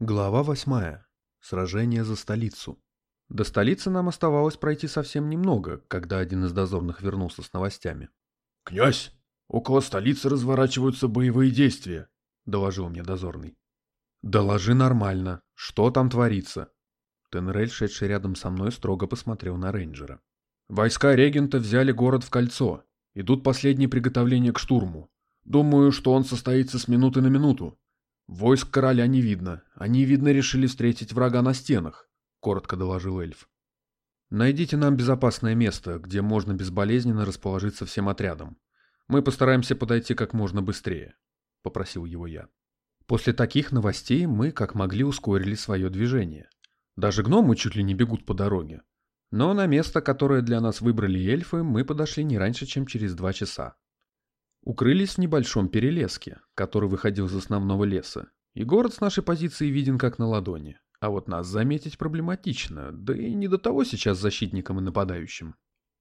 Глава восьмая. Сражение за столицу. До столицы нам оставалось пройти совсем немного, когда один из дозорных вернулся с новостями. «Князь, около столицы разворачиваются боевые действия», — доложил мне дозорный. «Доложи нормально. Что там творится?» Тенрель, шедший рядом со мной, строго посмотрел на рейнджера. «Войска регента взяли город в кольцо. Идут последние приготовления к штурму. Думаю, что он состоится с минуты на минуту. «Войск короля не видно. Они, видно, решили встретить врага на стенах», — коротко доложил эльф. «Найдите нам безопасное место, где можно безболезненно расположиться всем отрядом. Мы постараемся подойти как можно быстрее», — попросил его я. После таких новостей мы, как могли, ускорили свое движение. Даже гномы чуть ли не бегут по дороге. Но на место, которое для нас выбрали эльфы, мы подошли не раньше, чем через два часа. Укрылись в небольшом перелеске, который выходил из основного леса, и город с нашей позиции виден как на ладони. А вот нас заметить проблематично, да и не до того сейчас защитникам и нападающим.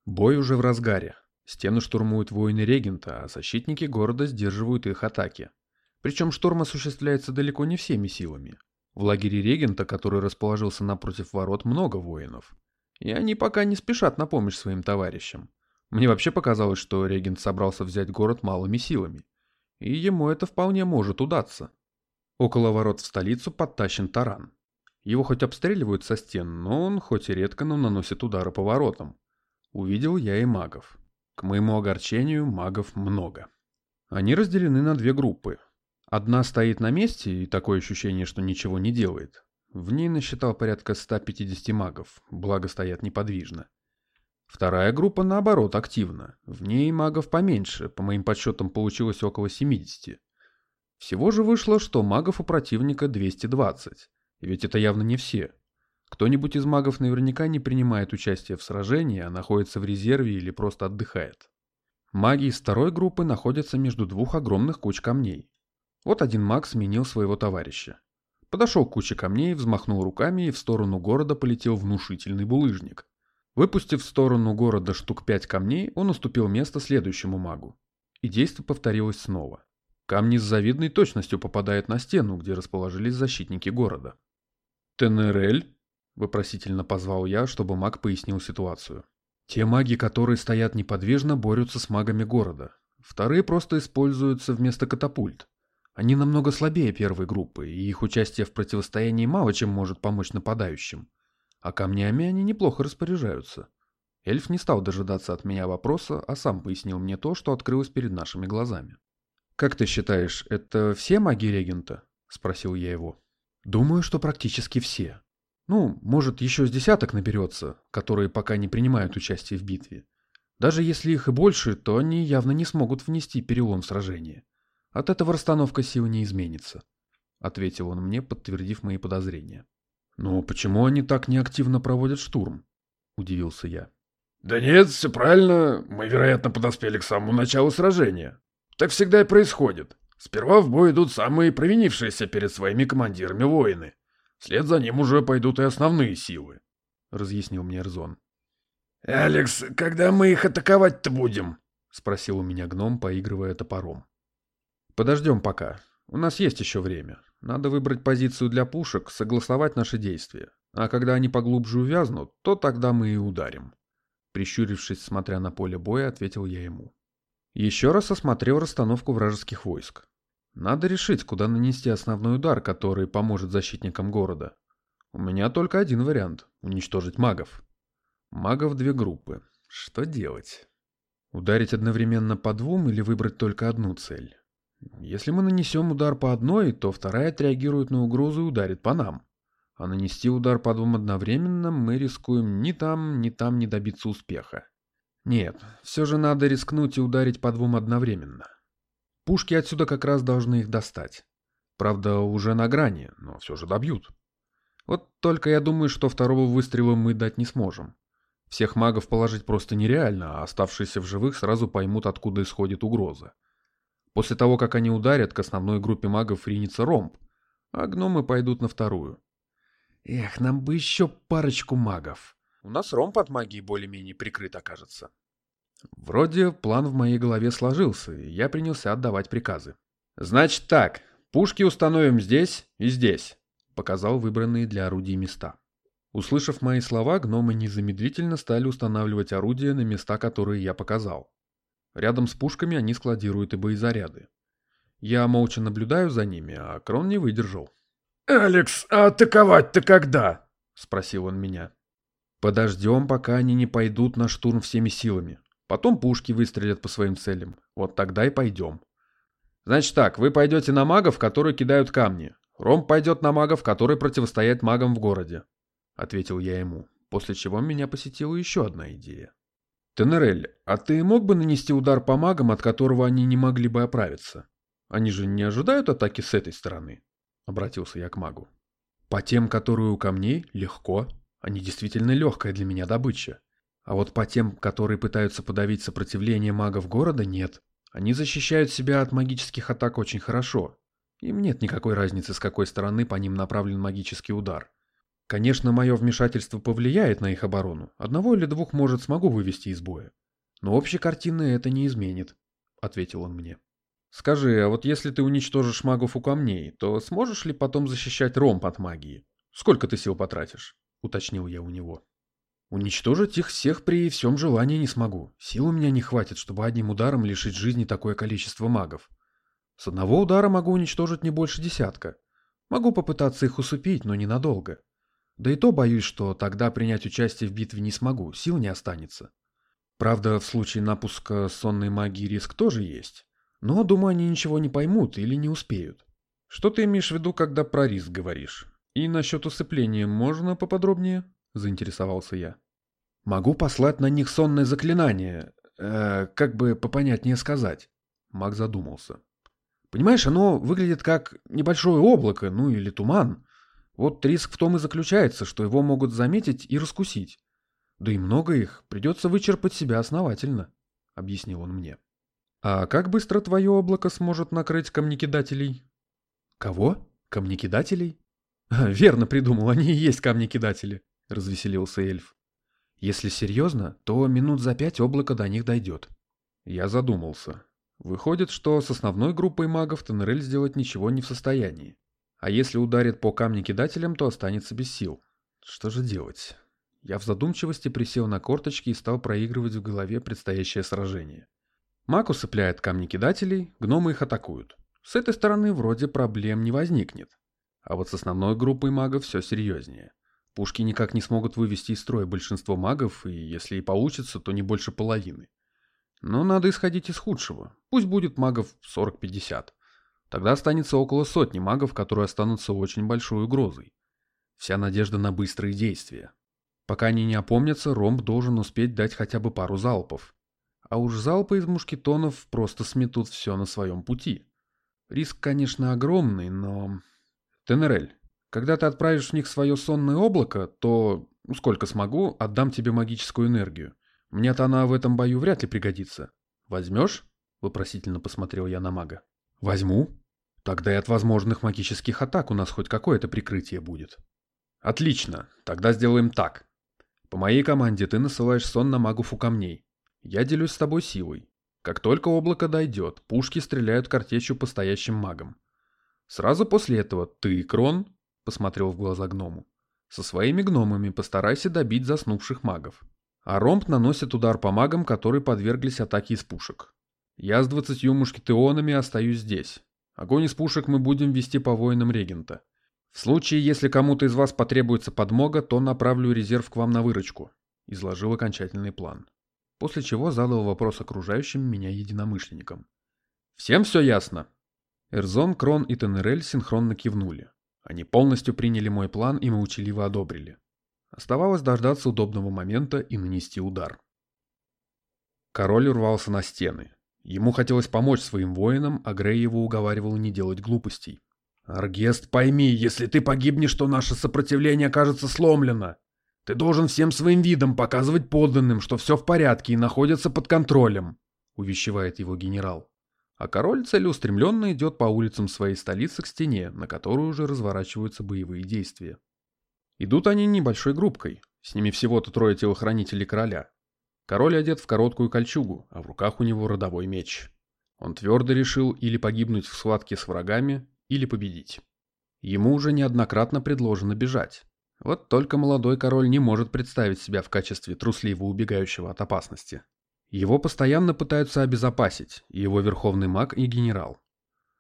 Бой уже в разгаре. Стены штурмуют воины регента, а защитники города сдерживают их атаки. Причем штурм осуществляется далеко не всеми силами. В лагере регента, который расположился напротив ворот, много воинов. И они пока не спешат на помощь своим товарищам. Мне вообще показалось, что регент собрался взять город малыми силами. И ему это вполне может удаться. Около ворот в столицу подтащен таран. Его хоть обстреливают со стен, но он хоть и редко, но наносит удары по воротам. Увидел я и магов. К моему огорчению, магов много. Они разделены на две группы. Одна стоит на месте, и такое ощущение, что ничего не делает. В ней насчитал порядка 150 магов, благо стоят неподвижно. Вторая группа, наоборот, активна. В ней магов поменьше, по моим подсчетам получилось около 70. Всего же вышло, что магов у противника 220. И ведь это явно не все. Кто-нибудь из магов наверняка не принимает участие в сражении, а находится в резерве или просто отдыхает. Маги из второй группы находятся между двух огромных куч камней. Вот один маг сменил своего товарища. Подошел к куче камней, взмахнул руками и в сторону города полетел внушительный булыжник. Выпустив в сторону города штук пять камней, он уступил место следующему магу. И действие повторилось снова. Камни с завидной точностью попадают на стену, где расположились защитники города. «Тенерель?» – вопросительно позвал я, чтобы маг пояснил ситуацию. «Те маги, которые стоят неподвижно, борются с магами города. Вторые просто используются вместо катапульт. Они намного слабее первой группы, и их участие в противостоянии мало чем может помочь нападающим. А камнями они неплохо распоряжаются. Эльф не стал дожидаться от меня вопроса, а сам пояснил мне то, что открылось перед нашими глазами. «Как ты считаешь, это все маги регента?» – спросил я его. «Думаю, что практически все. Ну, может, еще с десяток наберется, которые пока не принимают участие в битве. Даже если их и больше, то они явно не смогут внести перелом в сражение. От этого расстановка сил не изменится», – ответил он мне, подтвердив мои подозрения. «Но почему они так неактивно проводят штурм?» – удивился я. «Да нет, все правильно. Мы, вероятно, подоспели к самому началу сражения. Так всегда и происходит. Сперва в бой идут самые провинившиеся перед своими командирами воины. Вслед за ним уже пойдут и основные силы», — разъяснил мне Эрзон. «Алекс, когда мы их атаковать-то будем?» — спросил у меня гном, поигрывая топором. «Подождем пока. У нас есть еще время. Надо выбрать позицию для пушек, согласовать наши действия. А когда они поглубже увязнут, то тогда мы и ударим. Прищурившись, смотря на поле боя, ответил я ему. Еще раз осмотрел расстановку вражеских войск. Надо решить, куда нанести основной удар, который поможет защитникам города. У меня только один вариант — уничтожить магов. Магов две группы. Что делать? Ударить одновременно по двум или выбрать только одну цель? Если мы нанесем удар по одной, то вторая отреагирует на угрозу и ударит по нам. А нанести удар по двум одновременно мы рискуем ни там, ни там не добиться успеха. Нет, все же надо рискнуть и ударить по двум одновременно. Пушки отсюда как раз должны их достать. Правда, уже на грани, но все же добьют. Вот только я думаю, что второго выстрела мы дать не сможем. Всех магов положить просто нереально, а оставшиеся в живых сразу поймут, откуда исходит угроза. После того, как они ударят, к основной группе магов ринется ромб, а гномы пойдут на вторую. Эх, нам бы еще парочку магов. У нас ромб от магии более-менее прикрыт окажется. Вроде план в моей голове сложился, и я принялся отдавать приказы. Значит так, пушки установим здесь и здесь. показал выбранные для орудий места. Услышав мои слова, гномы незамедлительно стали устанавливать орудия на места, которые я показал. Рядом с пушками они складируют и боезаряды. Я молча наблюдаю за ними, а Крон не выдержал. «Алекс, а атаковать-то когда?» — спросил он меня. «Подождем, пока они не пойдут на штурм всеми силами. Потом пушки выстрелят по своим целям. Вот тогда и пойдем. Значит так, вы пойдете на магов, которые кидают камни. Ром пойдет на магов, которые противостоят магам в городе», — ответил я ему, после чего меня посетила еще одна идея. «Тенерель, а ты мог бы нанести удар по магам, от которого они не могли бы оправиться? Они же не ожидают атаки с этой стороны?» — обратился я к магу. «По тем, которые у камней, легко. Они действительно легкая для меня добыча. А вот по тем, которые пытаются подавить сопротивление магов города, нет. Они защищают себя от магических атак очень хорошо. Им нет никакой разницы, с какой стороны по ним направлен магический удар. Конечно, мое вмешательство повлияет на их оборону. Одного или двух, может, смогу вывести из боя. Но общей картины это не изменит, — ответил он мне. Скажи, а вот если ты уничтожишь магов у камней, то сможешь ли потом защищать ромб от магии? Сколько ты сил потратишь? — уточнил я у него. Уничтожить их всех при всем желании не смогу. Сил у меня не хватит, чтобы одним ударом лишить жизни такое количество магов. С одного удара могу уничтожить не больше десятка. Могу попытаться их усыпить, но ненадолго. Да и то боюсь, что тогда принять участие в битве не смогу, сил не останется. Правда, в случае напуска сонной магии риск тоже есть. Но, думаю, они ничего не поймут или не успеют. Что ты имеешь в виду, когда про риск говоришь? И насчет усыпления можно поподробнее? Заинтересовался я. Могу послать на них сонное заклинание. Э, как бы попонятнее сказать. Маг задумался. Понимаешь, оно выглядит как небольшое облако, ну или туман. Вот риск в том и заключается, что его могут заметить и раскусить. Да и много их, придется вычерпать себя основательно, — объяснил он мне. А как быстро твое облако сможет накрыть камнекидателей? Кого? Камнекидателей? Верно придумал, они и есть камнекидатели, — развеселился эльф. Если серьезно, то минут за пять облако до них дойдет. Я задумался. Выходит, что с основной группой магов Тенрель сделать ничего не в состоянии. А если ударит по камнекидателям, то останется без сил. Что же делать? Я в задумчивости присел на корточки и стал проигрывать в голове предстоящее сражение. Маг усыпляет камнекидателей, гномы их атакуют. С этой стороны вроде проблем не возникнет. А вот с основной группой магов все серьезнее. Пушки никак не смогут вывести из строя большинство магов, и если и получится, то не больше половины. Но надо исходить из худшего. Пусть будет магов 40-50. Тогда останется около сотни магов, которые останутся очень большой угрозой. Вся надежда на быстрые действия. Пока они не опомнятся, ромб должен успеть дать хотя бы пару залпов. А уж залпы из мушкетонов просто сметут все на своем пути. Риск, конечно, огромный, но... Тенерель, когда ты отправишь в них свое сонное облако, то, ну, сколько смогу, отдам тебе магическую энергию. Мне-то она в этом бою вряд ли пригодится. Возьмешь? Вопросительно посмотрел я на мага. Возьму. Тогда и от возможных магических атак у нас хоть какое-то прикрытие будет. Отлично. Тогда сделаем так. По моей команде ты насылаешь сон на магов у камней. Я делюсь с тобой силой. Как только облако дойдет, пушки стреляют картечью по стоящим магам. Сразу после этого ты, Крон, посмотрел в глаза гному, со своими гномами постарайся добить заснувших магов. А ромб наносит удар по магам, которые подверглись атаке из пушек. Я с двадцатью мушкетеонами остаюсь здесь. Огонь из пушек мы будем вести по воинам регента. В случае, если кому-то из вас потребуется подмога, то направлю резерв к вам на выручку. Изложил окончательный план. После чего задал вопрос окружающим меня единомышленникам. Всем все ясно? Эрзон, Крон и Тенерель синхронно кивнули. Они полностью приняли мой план и молчаливо одобрили. Оставалось дождаться удобного момента и нанести удар. Король урвался на стены. Ему хотелось помочь своим воинам, а Грей его уговаривал не делать глупостей. «Аргест, пойми, если ты погибнешь, то наше сопротивление окажется сломлено. Ты должен всем своим видом показывать подданным, что все в порядке и находится под контролем», — увещевает его генерал. А король целеустремленно идет по улицам своей столицы к стене, на которой уже разворачиваются боевые действия. Идут они небольшой группкой, с ними всего-то трое телохранителей короля. Король одет в короткую кольчугу, а в руках у него родовой меч. Он твердо решил или погибнуть в схватке с врагами, или победить. Ему уже неоднократно предложено бежать. Вот только молодой король не может представить себя в качестве трусливо убегающего от опасности. Его постоянно пытаются обезопасить, его верховный маг и генерал.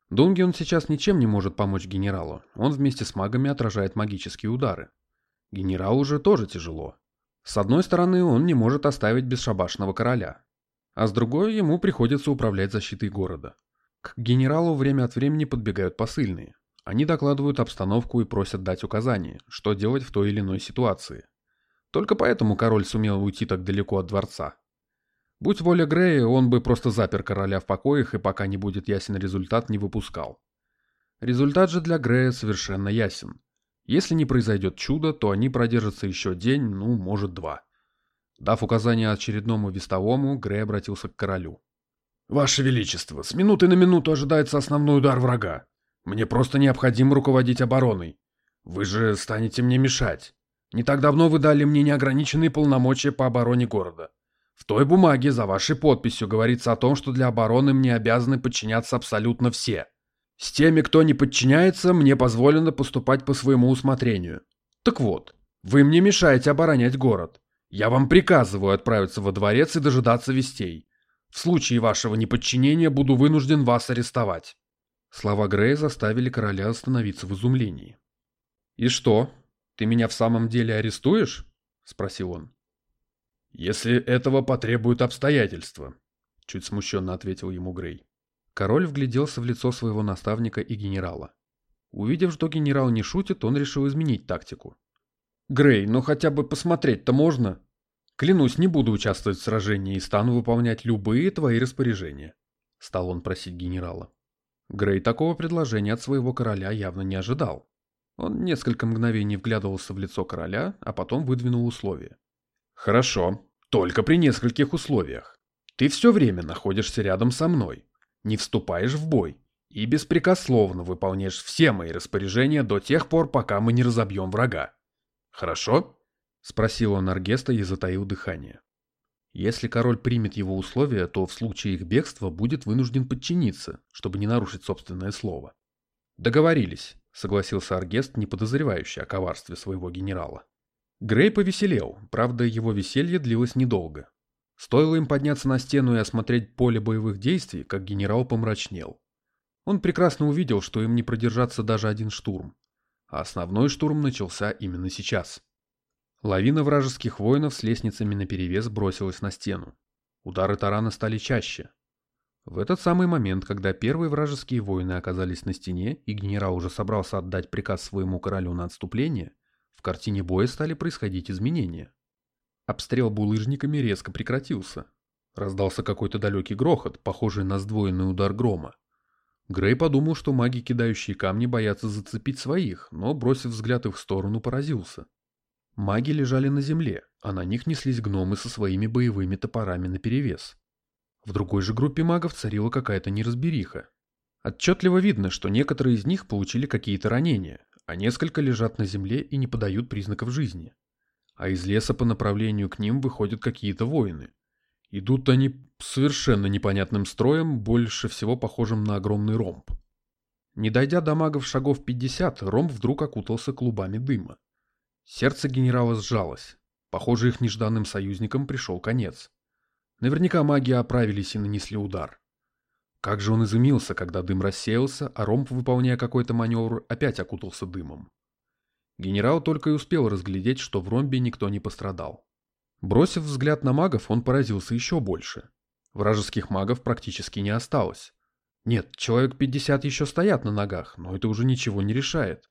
Дунгион сейчас ничем не может помочь генералу, он вместе с магами отражает магические удары. Генералу же тоже тяжело. С одной стороны, он не может оставить бесшабашного короля, а с другой ему приходится управлять защитой города. К генералу время от времени подбегают посыльные. Они докладывают обстановку и просят дать указания, что делать в той или иной ситуации. Только поэтому король сумел уйти так далеко от дворца. Будь воля Грея, он бы просто запер короля в покоях и пока не будет ясен результат, не выпускал. Результат же для Грея совершенно ясен. Если не произойдет чудо, то они продержатся еще день, ну, может, два. Дав указание очередному вестовому, Грей обратился к королю. «Ваше Величество, с минуты на минуту ожидается основной удар врага. Мне просто необходимо руководить обороной. Вы же станете мне мешать. Не так давно вы дали мне неограниченные полномочия по обороне города. В той бумаге за вашей подписью говорится о том, что для обороны мне обязаны подчиняться абсолютно все. С теми, кто не подчиняется, мне позволено поступать по своему усмотрению. Так вот, вы мне мешаете оборонять город. Я вам приказываю отправиться во дворец и дожидаться вестей. В случае вашего неподчинения буду вынужден вас арестовать. Слова Грея заставили короля остановиться в изумлении. «И что, ты меня в самом деле арестуешь?» – спросил он. «Если этого потребуют обстоятельства», — чуть смущенно ответил ему Грей. Король вгляделся в лицо своего наставника и генерала. Увидев, что генерал не шутит, он решил изменить тактику. «Грей, ну хотя бы посмотреть-то можно? Клянусь, не буду участвовать в сражении и стану выполнять любые твои распоряжения», — стал он просить генерала. Грей такого предложения от своего короля явно не ожидал. Он несколько мгновений вглядывался в лицо короля, а потом выдвинул условие. «Хорошо, только при нескольких условиях. Ты все время находишься рядом со мной, не вступаешь в бой и беспрекословно выполняешь все мои распоряжения до тех пор, пока мы не разобьем врага. Хорошо?» — спросил он Аргеста и затаил дыхание. Если король примет его условия, то в случае их бегства будет вынужден подчиниться, чтобы не нарушить собственное слово. «Договорились», — согласился Аргест, не подозревающий о коварстве своего генерала. Грей повеселел, правда, его веселье длилось недолго. Стоило им подняться на стену и осмотреть поле боевых действий, как генерал помрачнел. Он прекрасно увидел, что им не продержаться даже один штурм. А основной штурм начался именно сейчас. Лавина вражеских воинов с лестницами наперевес бросилась на стену. Удары тарана стали чаще. В этот самый момент, когда первые вражеские воины оказались на стене, и генерал уже собрался отдать приказ своему королю на отступление, в картине боя стали происходить изменения. Обстрел булыжниками резко прекратился. Раздался какой-то далекий грохот, похожий на сдвоенный удар грома. Грей подумал, что маги, кидающие камни, боятся зацепить своих, но, бросив взгляд их в сторону, поразился. Маги лежали на земле, а на них неслись гномы со своими боевыми топорами наперевес. В другой же группе магов царила какая-то неразбериха. Отчетливо видно, что некоторые из них получили какие-то ранения, а несколько лежат на земле и не подают признаков жизни. А из леса по направлению к ним выходят какие-то воины. Идут они совершенно непонятным строем, больше всего похожим на огромный ромб. Не дойдя до магов шагов 50, ромб вдруг окутался клубами дыма. Сердце генерала сжалось. Похоже, их нежданным союзникам пришел конец. Наверняка маги оправились и нанесли удар. Как же он изумился, когда дым рассеялся, а ромб, выполняя какой-то маневр, опять окутался дымом. Генерал только и успел разглядеть, что в ромбе никто не пострадал. Бросив взгляд на магов, он поразился еще больше. Вражеских магов практически не осталось. Нет, человек 50 еще стоят на ногах, но это уже ничего не решает.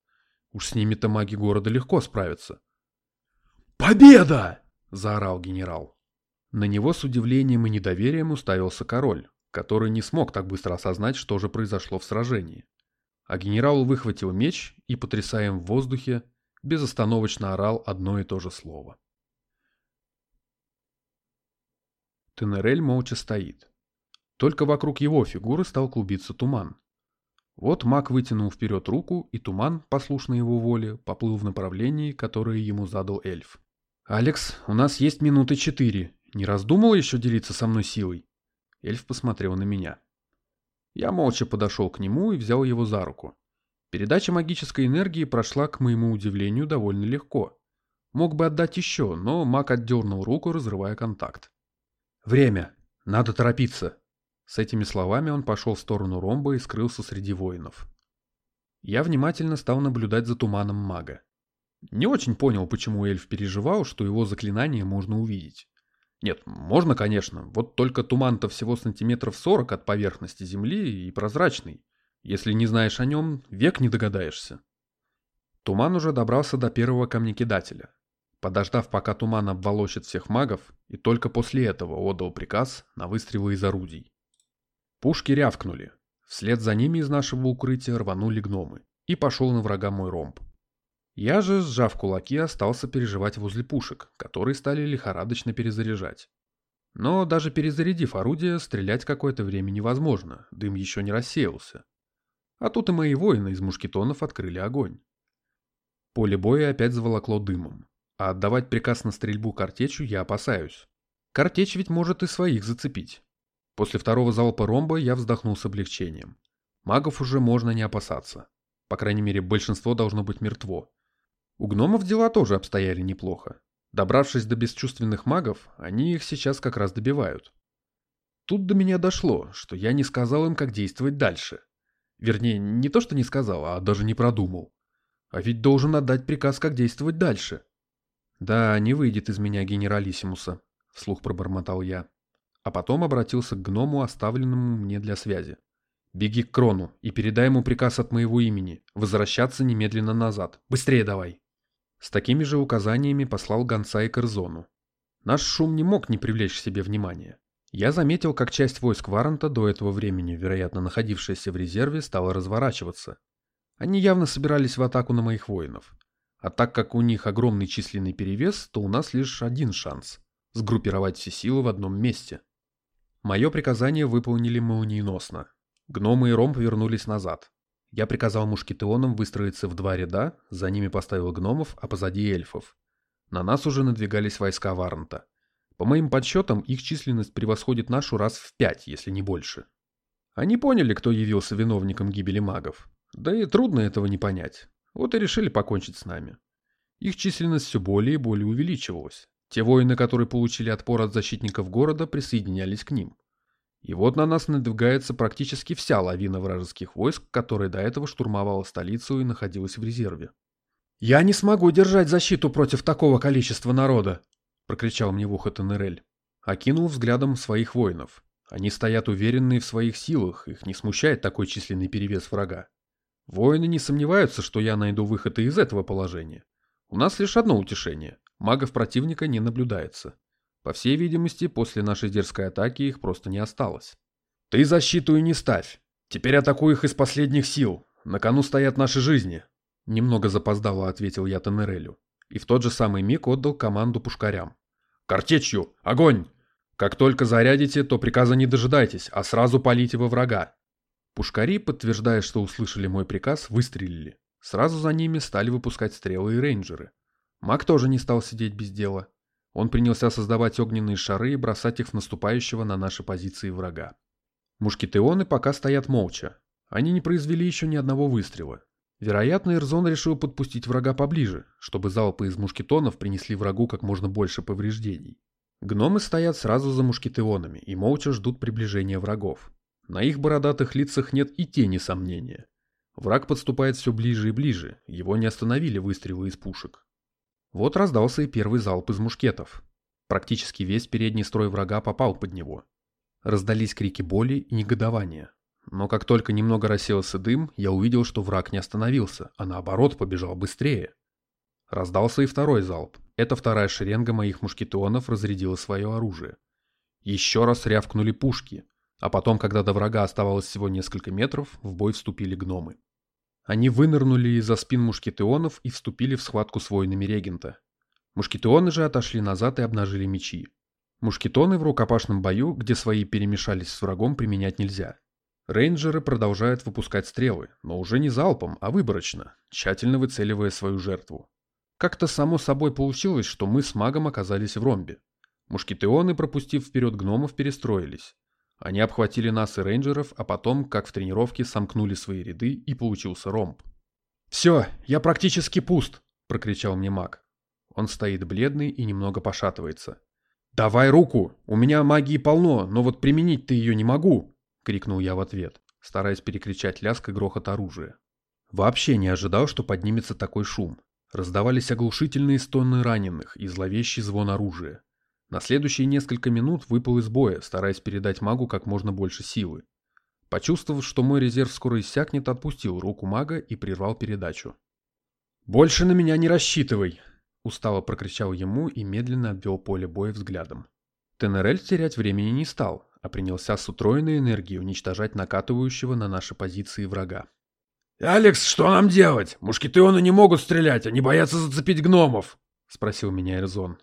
Уж с ними-то маги города легко справятся. «Победа!» – заорал генерал. На него с удивлением и недоверием уставился король который не смог так быстро осознать, что же произошло в сражении. А генерал выхватил меч и, потрясая им в воздухе, безостановочно орал одно и то же слово. Тенерель молча стоит. Только вокруг его фигуры стал клубиться туман. Вот маг вытянул вперед руку, и туман, послушно его воле, поплыл в направлении, которое ему задал эльф. «Алекс, у нас есть минуты четыре. Не раздумал еще делиться со мной силой?» Эльф посмотрел на меня. Я молча подошел к нему и взял его за руку. Передача магической энергии прошла, к моему удивлению, довольно легко. Мог бы отдать еще, но маг отдернул руку, разрывая контакт. «Время! Надо торопиться!» С этими словами он пошел в сторону ромба и скрылся среди воинов. Я внимательно стал наблюдать за туманом мага. Не очень понял, почему эльф переживал, что его заклинание можно увидеть. Нет, можно, конечно, вот только туман-то всего сантиметров сорок от поверхности земли и прозрачный. Если не знаешь о нем, век не догадаешься. Туман уже добрался до первого камнекидателя. Подождав, пока туман обволочит всех магов, и только после этого отдал приказ на выстрелы из орудий. Пушки рявкнули. Вслед за ними из нашего укрытия рванули гномы. И пошел на врага мой ромб. Я же, сжав кулаки, остался переживать возле пушек, которые стали лихорадочно перезаряжать. Но даже перезарядив орудие, стрелять какое-то время невозможно, дым еще не рассеялся. А тут и мои воины из мушкетонов открыли огонь. Поле боя опять заволокло дымом, а отдавать приказ на стрельбу картечью я опасаюсь. Картечь ведь может и своих зацепить. После второго залпа ромба я вздохнул с облегчением. Магов уже можно не опасаться. По крайней мере, большинство должно быть мертво. У гномов дела тоже обстояли неплохо. Добравшись до бесчувственных магов, они их сейчас как раз добивают. Тут до меня дошло, что я не сказал им, как действовать дальше. Вернее, не то, что не сказал, а даже не продумал. А ведь должен отдать приказ, как действовать дальше. Да, не выйдет из меня генералиссимуса, вслух пробормотал я. А потом обратился к гному, оставленному мне для связи. «Беги к Крону и передай ему приказ от моего имени. Возвращаться немедленно назад. Быстрее давай!» С такими же указаниями послал гонца и Корзону. Наш шум не мог не привлечь к себе внимания. Я заметил, как часть войск Варанта, до этого времени, вероятно, находившаяся в резерве, стала разворачиваться. Они явно собирались в атаку на моих воинов. А так как у них огромный численный перевес, то у нас лишь один шанс – сгруппировать все силы в одном месте. Мое приказание выполнили молниеносно. Гномы и ромб вернулись назад. Я приказал мушкетеонам выстроиться в два ряда, за ними поставил гномов, а позади эльфов. На нас уже надвигались войска Варнта. По моим подсчетам, их численность превосходит нашу раз в пять, если не больше. Они поняли, кто явился виновником гибели магов. Да и трудно этого не понять. Вот и решили покончить с нами. Их численность все более и более увеличивалась. Те воины, которые получили отпор от защитников города, присоединялись к ним. И вот на нас надвигается практически вся лавина вражеских войск, которая до этого штурмовала столицу и находилась в резерве. «Я не смогу держать защиту против такого количества народа!» — прокричал мне в ухо Тенерель. Окинул взглядом своих воинов. Они стоят уверенные в своих силах, их не смущает такой численный перевес врага. Воины не сомневаются, что я найду выход из этого положения. У нас лишь одно утешение. Магов противника не наблюдается. По всей видимости, после нашей дерзкой атаки их просто не осталось. «Ты защиту и не ставь. Теперь атакуй их из последних сил. На кону стоят наши жизни», — немного запоздало ответил я Тенерелю. И в тот же самый миг отдал команду пушкарям. «Картечью! Огонь! Как только зарядите, то приказа не дожидайтесь, а сразу полите во врага!» Пушкари, подтверждая, что услышали мой приказ, выстрелили. Сразу за ними стали выпускать стрелы и рейнджеры. Маг тоже не стал сидеть без дела. Он принялся создавать огненные шары и бросать их в наступающего на наши позиции врага. Мушкетеоны пока стоят молча. Они не произвели еще ни одного выстрела. Вероятно, Эрзон решил подпустить врага поближе, чтобы залпы из мушкетонов принесли врагу как можно больше повреждений. Гномы стоят сразу за мушкетеонами и молча ждут приближения врагов. На их бородатых лицах нет и тени сомнения. Враг подступает все ближе и ближе, его не остановили выстрелы из пушек. Вот раздался и первый залп из мушкетов. Практически весь передний строй врага попал под него. Раздались крики боли и негодования. Но как только немного рассеялся дым, я увидел, что враг не остановился, а наоборот побежал быстрее. Раздался и второй залп. Эта вторая шеренга моих мушкетонов разрядила свое оружие. Еще раз рявкнули пушки, а потом, когда до врага оставалось всего несколько метров, в бой вступили гномы. Они вынырнули из-за спин мушкетеонов и вступили в схватку с воинами регента. Мушкетеоны же отошли назад и обнажили мечи. Мушкетоны в рукопашном бою, где свои перемешались с врагом, применять нельзя. Рейнджеры продолжают выпускать стрелы, но уже не залпом, а выборочно, тщательно выцеливая свою жертву. Как-то само собой получилось, что мы с магом оказались в ромбе. Мушкетеоны, пропустив вперед гномов, перестроились. Они обхватили нас и рейнджеров, а потом, как в тренировке, сомкнули свои ряды и получился ромб. «Все, я практически пуст!» — прокричал мне маг. Он стоит бледный и немного пошатывается. «Давай руку! У меня магии полно, но вот применить-то ее не могу!» — крикнул я в ответ, стараясь перекричать лязг и грохот оружия. Вообще не ожидал, что поднимется такой шум. Раздавались оглушительные стоны раненых и зловещий звон оружия. На следующие несколько минут выпал из боя, стараясь передать магу как можно больше силы. Почувствовав, что мой резерв скоро иссякнет, отпустил руку мага и прервал передачу. «Больше на меня не рассчитывай!» Устало прокричал ему и медленно обвел поле боя взглядом. Тенерель терять времени не стал, а принялся с утроенной энергией уничтожать накатывающего на наши позиции врага. «Алекс, что нам делать? Мушкетеоны не могут стрелять, они боятся зацепить гномов!» — спросил меня Эрзон.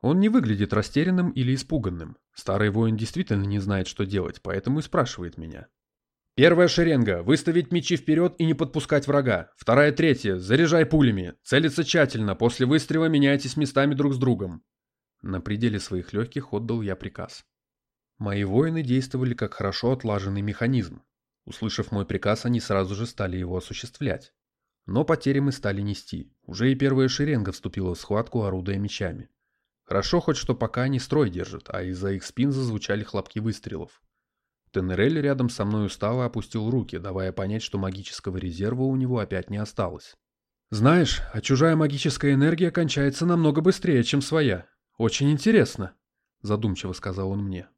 Он не выглядит растерянным или испуганным. Старый воин действительно не знает, что делать, поэтому и спрашивает меня. Первая шеренга. Выставить мечи вперед и не подпускать врага. Вторая, третья. Заряжай пулями. Целиться тщательно. После выстрела меняйтесь местами друг с другом. На пределе своих легких отдал я приказ. Мои воины действовали как хорошо отлаженный механизм. Услышав мой приказ, они сразу же стали его осуществлять. Но потери мы стали нести. Уже и первая шеренга вступила в схватку, орудуя мечами. Хорошо хоть что пока они строй держат, а из-за их спин зазвучали хлопки выстрелов. Тенерель рядом со мной устало опустил руки, давая понять, что магического резерва у него опять не осталось. «Знаешь, а чужая магическая энергия кончается намного быстрее, чем своя. Очень интересно», — задумчиво сказал он мне.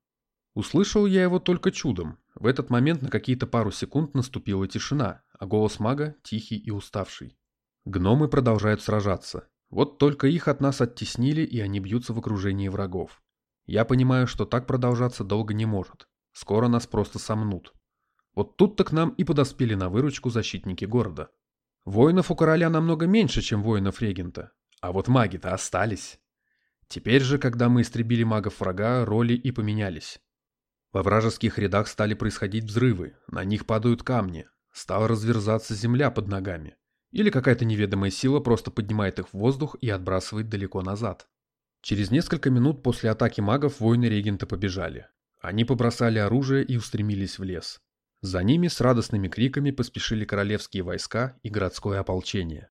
Услышал я его только чудом. В этот момент на какие-то пару секунд наступила тишина, а голос мага тихий и уставший. Гномы продолжают сражаться. Вот только их от нас оттеснили, и они бьются в окружении врагов. Я понимаю, что так продолжаться долго не может. Скоро нас просто сомнут. Вот тут-то к нам и подоспели на выручку защитники города. Воинов у короля намного меньше, чем воинов регента. А вот маги-то остались. Теперь же, когда мы истребили магов врага, роли и поменялись. Во вражеских рядах стали происходить взрывы, на них падают камни, стала разверзаться земля под ногами. Или какая-то неведомая сила просто поднимает их в воздух и отбрасывает далеко назад. Через несколько минут после атаки магов воины регента побежали. Они побросали оружие и устремились в лес. За ними с радостными криками поспешили королевские войска и городское ополчение.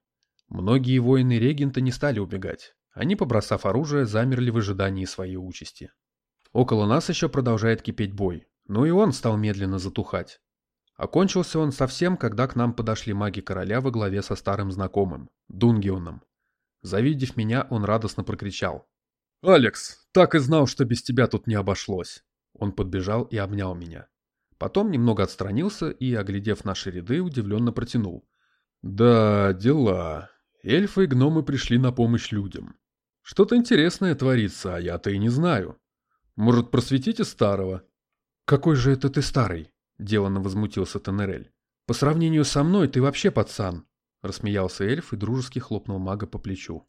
Многие воины регента не стали убегать. Они, побросав оружие, замерли в ожидании своей участи. Около нас еще продолжает кипеть бой, но и он стал медленно затухать. Окончился он совсем, когда к нам подошли маги короля во главе со старым знакомым, Дунгионом. Завидев меня, он радостно прокричал. «Алекс, так и знал, что без тебя тут не обошлось!» Он подбежал и обнял меня. Потом немного отстранился и, оглядев наши ряды, удивленно протянул. «Да, дела. Эльфы и гномы пришли на помощь людям. Что-то интересное творится, а я-то и не знаю. Может, просветите старого?» «Какой же это ты старый?» – деланно возмутился Тенерель. «По сравнению со мной ты вообще пацан!» – рассмеялся эльф и дружески хлопнул мага по плечу.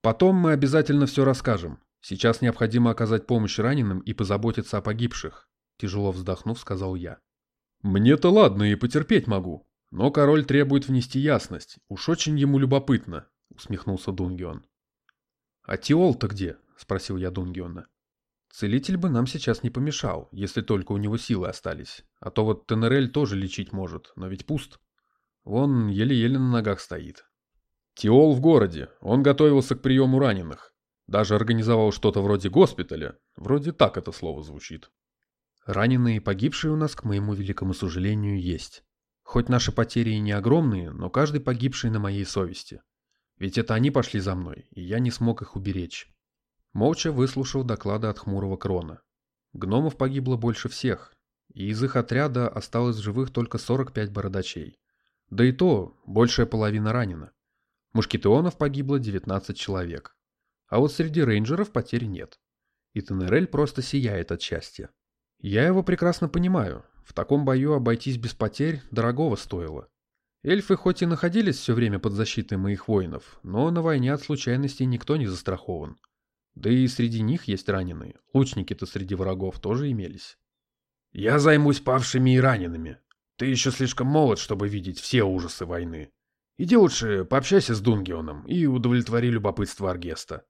«Потом мы обязательно все расскажем. Сейчас необходимо оказать помощь раненым и позаботиться о погибших, тяжело вздохнув, сказал я. Мне-то ладно и потерпеть могу, но король требует внести ясность. Уж очень ему любопытно, усмехнулся Дунгион. А Тиол-то где? спросил я Дунгиона. Целитель бы нам сейчас не помешал, если только у него силы остались. А то вот Тенерель тоже лечить может, но ведь пуст. Вон еле-еле на ногах стоит. Тиол в городе, он готовился к приему раненых. Даже организовал что-то вроде госпиталя. Вроде так это слово звучит. Раненые и погибшие у нас, к моему великому сожалению, есть. Хоть наши потери и не огромные, но каждый погибший на моей совести. Ведь это они пошли за мной, и я не смог их уберечь. Молча выслушал доклады от хмурого крона. Гномов погибло больше всех, и из их отряда осталось живых только 45 бородачей. Да и то, большая половина ранена. Мушкетеонов погибло 19 человек. А вот среди рейнджеров потерь нет. И Тенерель просто сияет от счастья. Я его прекрасно понимаю. В таком бою обойтись без потерь дорогого стоило. Эльфы хоть и находились все время под защитой моих воинов, но на войне от случайностей никто не застрахован. Да и среди них есть раненые. Лучники-то среди врагов тоже имелись. «Я займусь павшими и ранеными. Ты еще слишком молод, чтобы видеть все ужасы войны. Иди лучше пообщайся с Дунгионом и удовлетвори любопытство Аргеста.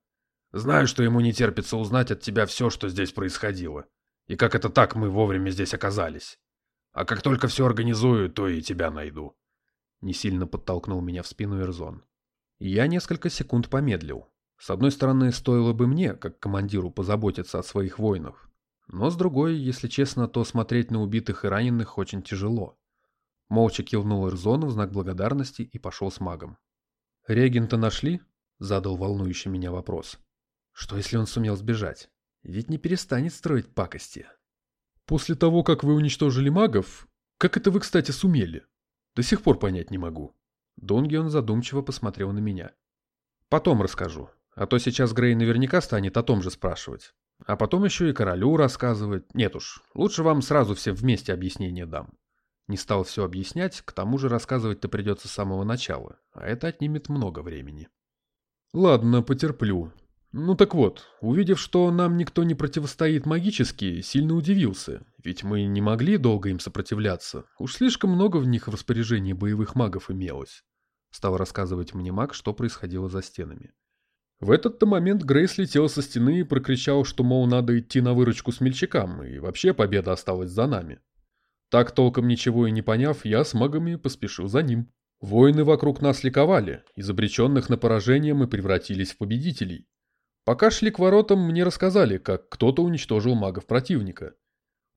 Знаю, что ему не терпится узнать от тебя все, что здесь происходило. И как это так мы вовремя здесь оказались. А как только все организую, то и тебя найду. Не сильно подтолкнул меня в спину Эрзон. Я несколько секунд помедлил. С одной стороны, стоило бы мне, как командиру, позаботиться о своих воинах. Но с другой, если честно, то смотреть на убитых и раненых очень тяжело. Молча кивнул Эрзону в знак благодарности и пошел с магом. «Регента нашли?» — задал волнующий меня вопрос. «Что, если он сумел сбежать? Ведь не перестанет строить пакости». «После того, как вы уничтожили магов, как это вы, кстати, сумели? До сих пор понять не могу». Донгион задумчиво посмотрел на меня. «Потом расскажу, а то сейчас Грей наверняка станет о том же спрашивать. А потом еще и королю рассказывать. Нет уж, лучше вам сразу все вместе объяснение дам. Не стал все объяснять, к тому же рассказывать-то придется с самого начала, а это отнимет много времени. Ладно, потерплю. Ну так вот, увидев, что нам никто не противостоит магически, сильно удивился, ведь мы не могли долго им сопротивляться, уж слишком много в них в распоряжении боевых магов имелось. Стал рассказывать мне маг, что происходило за стенами. В этот-то момент Грей слетел со стены и прокричал, что, мол, надо идти на выручку смельчакам, и вообще победа осталась за нами. Так толком ничего и не поняв, я с магами поспешил за ним. Воины вокруг нас ликовали, из обреченных на поражение мы превратились в победителей. Пока шли к воротам, мне рассказали, как кто-то уничтожил магов противника.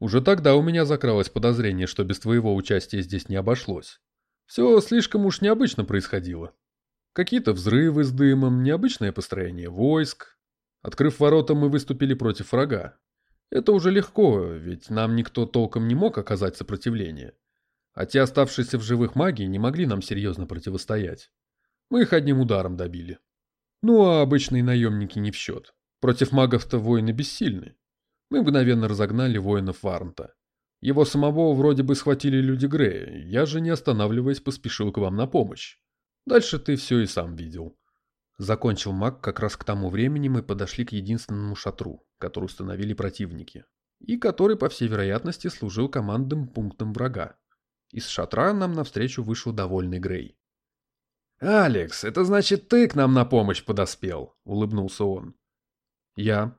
Уже тогда у меня закралось подозрение, что без твоего участия здесь не обошлось. Все слишком уж необычно происходило. Какие-то взрывы с дымом, необычное построение войск. Открыв ворота, мы выступили против врага. Это уже легко, ведь нам никто толком не мог оказать сопротивление. А те оставшиеся в живых маги не могли нам серьезно противостоять. Мы их одним ударом добили. Ну а обычные наемники не в счет. Против магов-то воины бессильны. Мы мгновенно разогнали воинов Варнта. Его самого вроде бы схватили люди Грея, я же не останавливаясь поспешил к вам на помощь. Дальше ты все и сам видел. Закончил маг как раз к тому времени мы подошли к единственному шатру, который установили противники, и который, по всей вероятности, служил командным пунктом врага. Из шатра нам навстречу вышел довольный Грей. «Алекс, это значит, ты к нам на помощь подоспел», — улыбнулся он. «Я.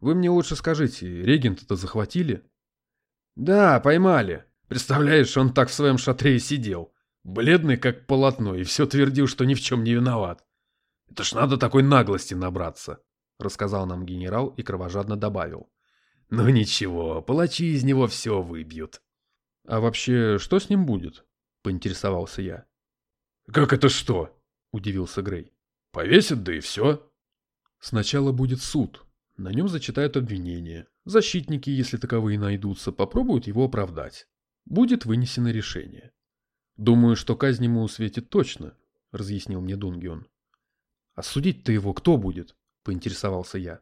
Вы мне лучше скажите, регент-то захватили?» «Да, поймали. Представляешь, он так в своем шатре и сидел. Бледный как полотно и все твердил, что ни в чем не виноват. Это ж надо такой наглости набраться, рассказал нам генерал и кровожадно добавил. Ну ничего, палачи из него все выбьют. А вообще, что с ним будет? Поинтересовался я. Как это что? Удивился Грей. Повесят, да и все. Сначала будет суд. На нем зачитают обвинения. Защитники, если таковые найдутся, попробуют его оправдать. Будет вынесено решение. «Думаю, что казнь ему светит точно», — разъяснил мне Дунгион. «А судить-то его кто будет?» — поинтересовался я.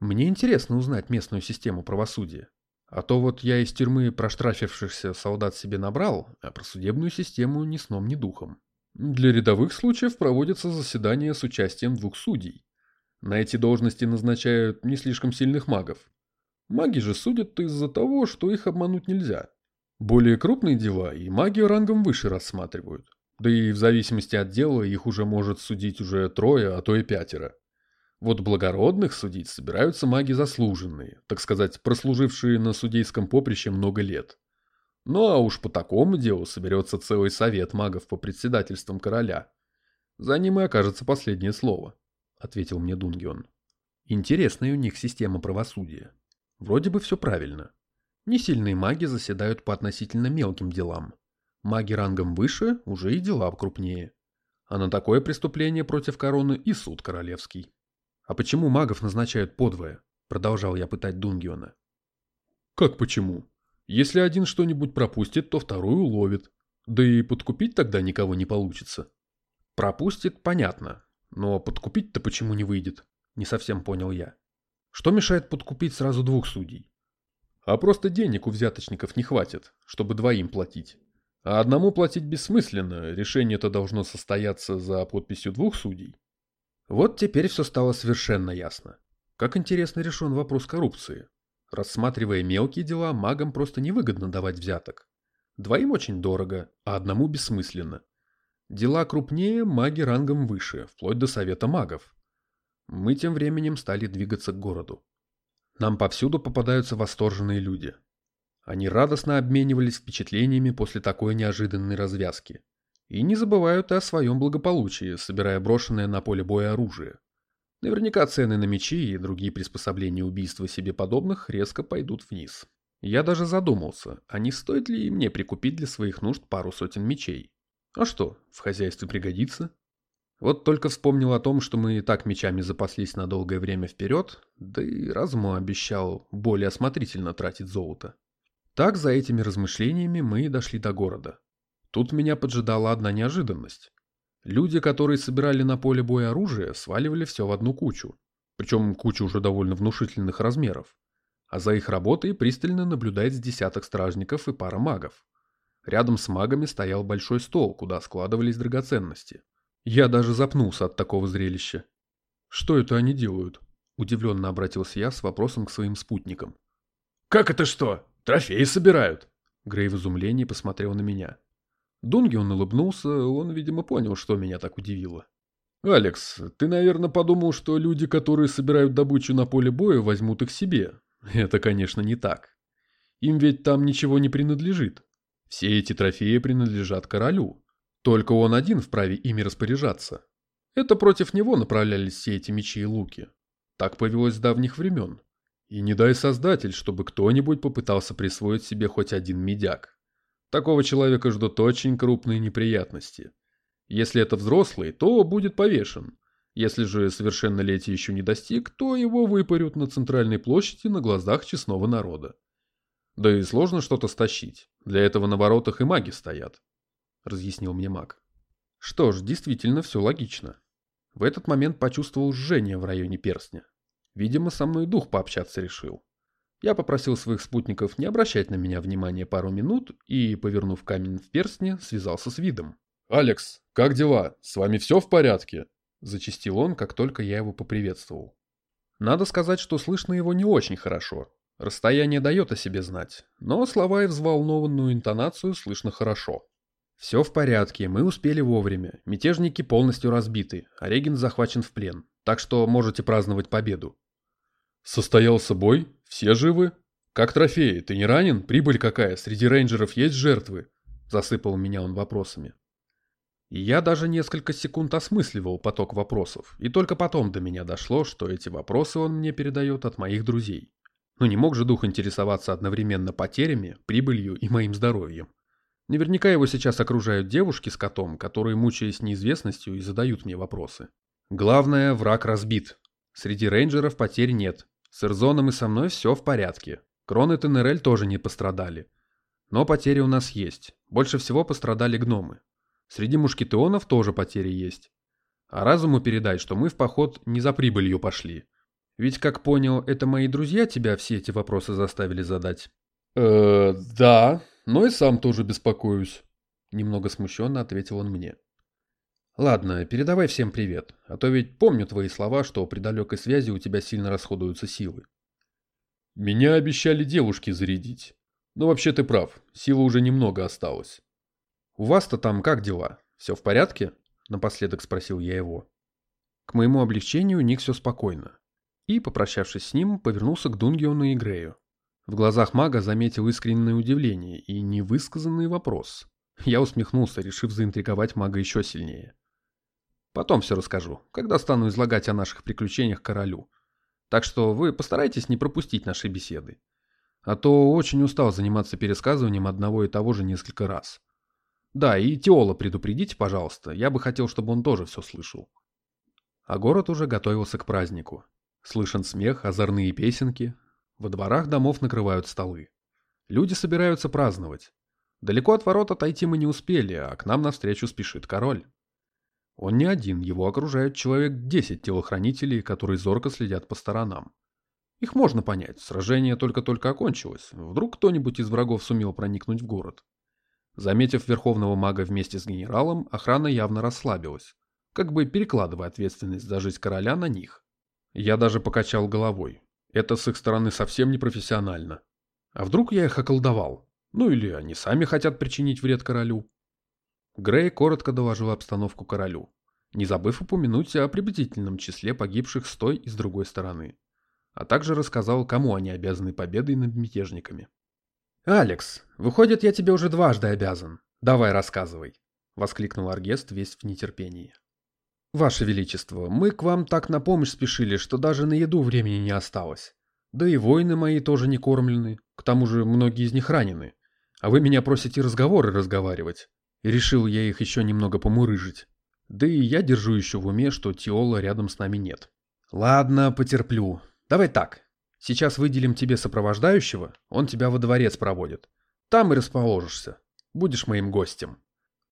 «Мне интересно узнать местную систему правосудия. А то вот я из тюрьмы проштрафившихся солдат себе набрал, а про судебную систему ни сном, ни духом. Для рядовых случаев проводятся заседания с участием двух судей. На эти должности назначают не слишком сильных магов. Маги же судят из-за того, что их обмануть нельзя. Более крупные дела и магию рангом выше рассматривают. Да и в зависимости от дела их уже может судить уже трое, а то и пятеро. Вот благородных судить собираются маги заслуженные, так сказать, прослужившие на судейском поприще много лет. Ну а уж по такому делу соберется целый совет магов по председательствам короля. За ним и окажется последнее слово, — ответил мне Дунгион. Интересная у них система правосудия. Вроде бы все правильно. Несильные маги заседают по относительно мелким делам. Маги рангом выше уже и дела крупнее. А на такое преступление против короны и суд королевский. «А почему магов назначают подвое?» – продолжал я пытать Дунгиона. «Как почему? Если один что-нибудь пропустит, то второй уловит. Да и подкупить тогда никого не получится». «Пропустит, понятно. Но подкупить-то почему не выйдет?» – не совсем понял я. «Что мешает подкупить сразу двух судей?» А просто денег у взяточников не хватит, чтобы двоим платить. А одному платить бессмысленно, решение-то должно состояться за подписью двух судей. Вот теперь все стало совершенно ясно. Как интересно решен вопрос коррупции. Рассматривая мелкие дела, магам просто невыгодно давать взяток. Двоим очень дорого, а одному бессмысленно. Дела крупнее, маги рангом выше, вплоть до совета магов. Мы тем временем стали двигаться к городу. Нам повсюду попадаются восторженные люди. Они радостно обменивались впечатлениями после такой неожиданной развязки. И не забывают и о своем благополучии, собирая брошенное на поле боя оружие. Наверняка цены на мечи и другие приспособления убийства себе подобных резко пойдут вниз. Я даже задумался, а не стоит ли и мне прикупить для своих нужд пару сотен мечей. А что, в хозяйстве пригодится? Вот только вспомнил о том, что мы и так мечами запаслись на долгое время вперед, да и разуму обещал более осмотрительно тратить золото. Так, за этими размышлениями мы и дошли до города. Тут меня поджидала одна неожиданность. Люди, которые собирали на поле боя оружие, сваливали все в одну кучу. Причем кучу уже довольно внушительных размеров. А за их работой пристально наблюдает с десяток стражников и пара магов. Рядом с магами стоял большой стол, куда складывались драгоценности. Я даже запнулся от такого зрелища. «Что это они делают?» – удивленно обратился я с вопросом к своим спутникам. «Как это что? Трофеи собирают?» Грей в изумлении посмотрел на меня. Дунги он улыбнулся, он, видимо, понял, что меня так удивило. «Алекс, ты, наверное, подумал, что люди, которые собирают добычу на поле боя, возьмут их себе. Это, конечно, не так. Им ведь там ничего не принадлежит. Все эти трофеи принадлежат королю. Только он один вправе ими распоряжаться. Это против него направлялись все эти мечи и луки. Так повелось с давних времен. И не дай создатель, чтобы кто-нибудь попытался присвоить себе хоть один медяк. Такого человека ждут очень крупные неприятности. Если это взрослый, то будет повешен. Если же совершеннолетие еще не достиг, то его выпарют на центральной площади на глазах честного народа. Да и сложно что-то стащить. Для этого на воротах и маги стоят, — разъяснил мне маг. Что ж, действительно все логично. В этот момент почувствовал жжение в районе перстня. Видимо, со мной дух пообщаться решил. Я попросил своих спутников не обращать на меня внимания пару минут и, повернув камень в перстне, связался с видом. «Алекс, как дела? С вами все в порядке?» – зачистил он, как только я его поприветствовал. Надо сказать, что слышно его не очень хорошо. Расстояние дает о себе знать, но слова и взволнованную интонацию слышно хорошо. Все в порядке, мы успели вовремя, мятежники полностью разбиты, а Регин захвачен в плен, так что можете праздновать победу. «Состоялся бой? Все живы? Как трофеи? Ты не ранен? Прибыль какая? Среди рейнджеров есть жертвы?» Засыпал меня он вопросами. И я даже несколько секунд осмысливал поток вопросов, и только потом до меня дошло, что эти вопросы он мне передает от моих друзей. Но не мог же дух интересоваться одновременно потерями, прибылью и моим здоровьем. Наверняка его сейчас окружают девушки с котом, которые, мучаясь неизвестностью, и задают мне вопросы. Главное, враг разбит. Среди рейнджеров потерь нет, с Эрзоном и со мной все в порядке. Крон и Тенерель тоже не пострадали. Но потери у нас есть. Больше всего пострадали гномы. Среди мушкетеонов тоже потери есть. А разуму передай, что мы в поход не за прибылью пошли. Ведь, как понял, это мои друзья тебя все эти вопросы заставили задать. э да, но и сам тоже беспокоюсь. Немного смущенно ответил он мне. Ладно, передавай всем привет, а то ведь помню твои слова, что при далекой связи у тебя сильно расходуются силы. Меня обещали девушки зарядить. Но вообще ты прав, силы уже немного осталось. У вас-то там как дела? Все в порядке? Напоследок спросил я его. К моему облегчению Ник все спокойно. И, попрощавшись с ним, повернулся к Дунгиону и Грею. В глазах мага заметил искреннее удивление и невысказанный вопрос. Я усмехнулся, решив заинтриговать мага еще сильнее. Потом все расскажу, когда стану излагать о наших приключениях королю. Так что вы постарайтесь не пропустить наши беседы. А то очень устал заниматься пересказыванием одного и того же несколько раз. Да, и Теола предупредите, пожалуйста, я бы хотел, чтобы он тоже все слышал. А город уже готовился к празднику. Слышен смех, озорные песенки. Во дворах домов накрывают столы. Люди собираются праздновать. Далеко от ворот отойти мы не успели, а к нам навстречу спешит король. Он не один, его окружают человек 10 телохранителей, которые зорко следят по сторонам. Их можно понять, сражение только-только окончилось, вдруг кто-нибудь из врагов сумел проникнуть в город. Заметив верховного мага вместе с генералом, охрана явно расслабилась, как бы перекладывая ответственность за жизнь короля на них. Я даже покачал головой. Это с их стороны совсем непрофессионально. А вдруг я их околдовал? Ну или они сами хотят причинить вред королю? Грей коротко доложил обстановку королю, не забыв упомянуть о приблизительном числе погибших с той и с другой стороны, а также рассказал, кому они обязаны победой над мятежниками. «Алекс, выходит, я тебе уже дважды обязан. Давай рассказывай», — воскликнул Аргест весь в нетерпении. «Ваше Величество, мы к вам так на помощь спешили, что даже на еду времени не осталось. Да и воины мои тоже не кормлены, к тому же многие из них ранены. А вы меня просите разговоры разговаривать. И решил я их еще немного помурыжить. Да и я держу еще в уме, что Тиола рядом с нами нет. Ладно, потерплю. Давай так. Сейчас выделим тебе сопровождающего, он тебя во дворец проводит. Там и расположишься. Будешь моим гостем.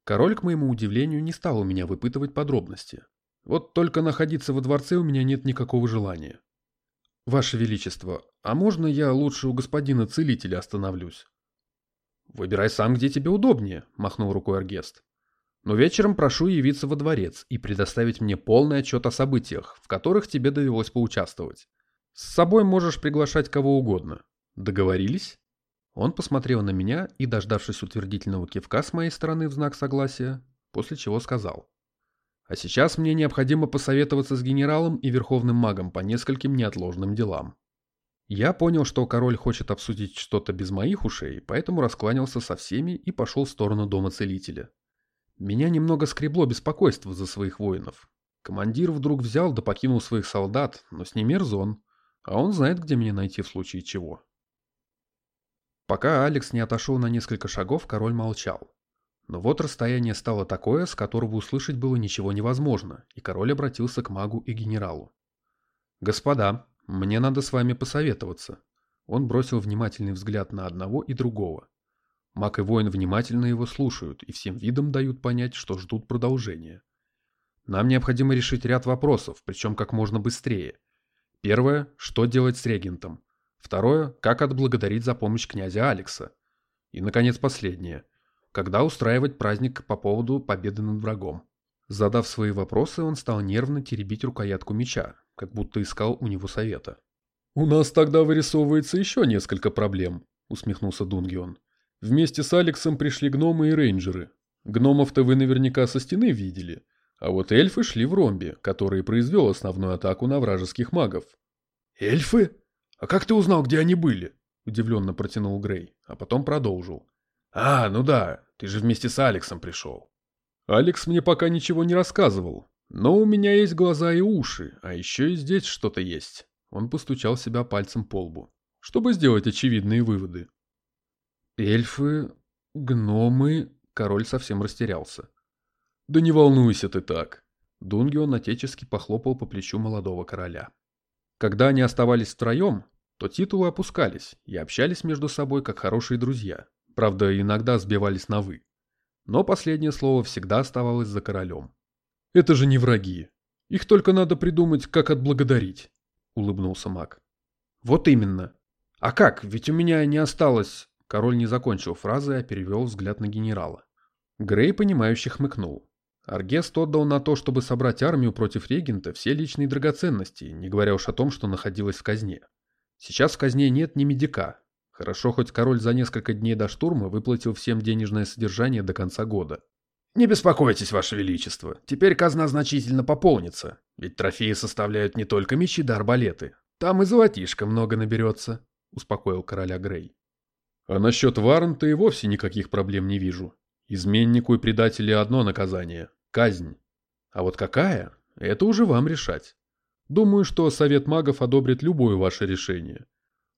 Король, к моему удивлению, не стал у меня выпытывать подробности. Вот только находиться во дворце у меня нет никакого желания. Ваше Величество, а можно я лучше у господина целителя остановлюсь? «Выбирай сам, где тебе удобнее», — махнул рукой Аргест. «Но вечером прошу явиться во дворец и предоставить мне полный отчет о событиях, в которых тебе довелось поучаствовать. С собой можешь приглашать кого угодно. Договорились?» Он посмотрел на меня и, дождавшись утвердительного кивка с моей стороны в знак согласия, после чего сказал. «А сейчас мне необходимо посоветоваться с генералом и верховным магом по нескольким неотложным делам. Я понял, что король хочет обсудить что-то без моих ушей, поэтому раскланялся со всеми и пошел в сторону дома целителя. Меня немного скребло беспокойство за своих воинов. Командир вдруг взял да покинул своих солдат, но с ними Эрзон, а он знает, где меня найти в случае чего. Пока Алекс не отошел на несколько шагов, король молчал. Но вот расстояние стало такое, с которого услышать было ничего невозможно, и король обратился к магу и генералу. «Господа, «Мне надо с вами посоветоваться». Он бросил внимательный взгляд на одного и другого. Маг и воин внимательно его слушают и всем видом дают понять, что ждут продолжения. Нам необходимо решить ряд вопросов, причем как можно быстрее. Первое – что делать с регентом? Второе – как отблагодарить за помощь князя Алекса? И, наконец, последнее – когда устраивать праздник по поводу победы над врагом? Задав свои вопросы, он стал нервно теребить рукоятку меча, как будто искал у него совета. «У нас тогда вырисовывается еще несколько проблем», — усмехнулся Дунгион. «Вместе с Алексом пришли гномы и рейнджеры. Гномов-то вы наверняка со стены видели, а вот эльфы шли в ромбе, который произвел основную атаку на вражеских магов». «Эльфы? А как ты узнал, где они были?» — удивленно протянул Грей, а потом продолжил. «А, ну да, ты же вместе с Алексом пришел». «Алекс мне пока ничего не рассказывал, но у меня есть глаза и уши, а еще и здесь что-то есть. Он постучал себя пальцем по лбу, чтобы сделать очевидные выводы. Эльфы, гномы... Король совсем растерялся. Да не волнуйся ты так. Дунгион отечески похлопал по плечу молодого короля. Когда они оставались втроем, то титулы опускались и общались между собой как хорошие друзья. Правда, иногда сбивались на «вы». Но последнее слово всегда оставалось за королем. Это же не враги. Их только надо придумать, как отблагодарить, улыбнулся маг. Вот именно. А как? Ведь у меня не осталось... Король не закончил фразы, а перевел взгляд на генерала. Грей, понимающе хмыкнул. Аргест отдал на то, чтобы собрать армию против регента все личные драгоценности, не говоря уж о том, что находилось в казне. Сейчас в казне нет ни медика. Хорошо, хоть король за несколько дней до штурма выплатил всем денежное содержание до конца года. «Не беспокойтесь, Ваше Величество, теперь казна значительно пополнится, ведь трофеи составляют не только мечи да арбалеты. Там и золотишко много наберется», — успокоил короля Грей. «А насчет Варнта и вовсе никаких проблем не вижу. Изменнику и предателю одно наказание — казнь. А вот какая — это уже вам решать. Думаю, что Совет магов одобрит любое ваше решение».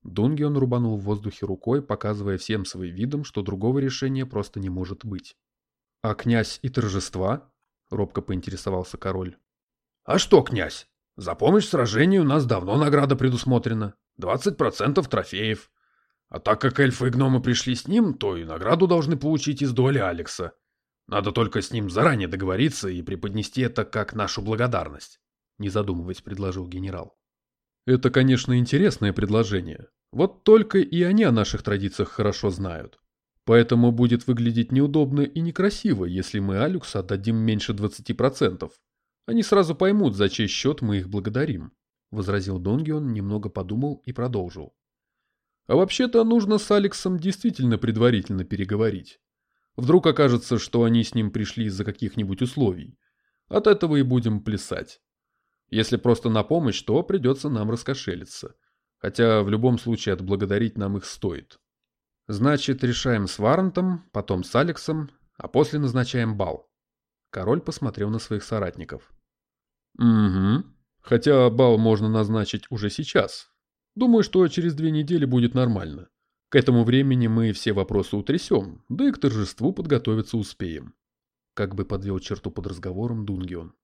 Дунгион рубанул в воздухе рукой, показывая всем своим видом, что другого решения просто не может быть. «А князь и торжества?» — робко поинтересовался король. «А что, князь? За помощь в сражении у нас давно награда предусмотрена. 20% трофеев. А так как эльфы и гномы пришли с ним, то и награду должны получить из доли Алекса. Надо только с ним заранее договориться и преподнести это как нашу благодарность», — не задумываясь, предложил генерал. «Это, конечно, интересное предложение. Вот только и они о наших традициях хорошо знают. Поэтому будет выглядеть неудобно и некрасиво, если мы Алюкс отдадим меньше 20%. Они сразу поймут, за чей счет мы их благодарим», — возразил Донгион, немного подумал и продолжил. «А вообще-то нужно с Алексом действительно предварительно переговорить. Вдруг окажется, что они с ним пришли из-за каких-нибудь условий. От этого и будем плясать. Если просто на помощь, то придется нам раскошелиться. Хотя в любом случае отблагодарить нам их стоит». Значит, решаем с Варантом, потом с Алексом, а после назначаем бал. Король посмотрел на своих соратников. «Угу. Хотя бал можно назначить уже сейчас. Думаю, что через две недели будет нормально. К этому времени мы все вопросы утрясем, да и к торжеству подготовиться успеем». Как бы подвел черту под разговором Дунгион.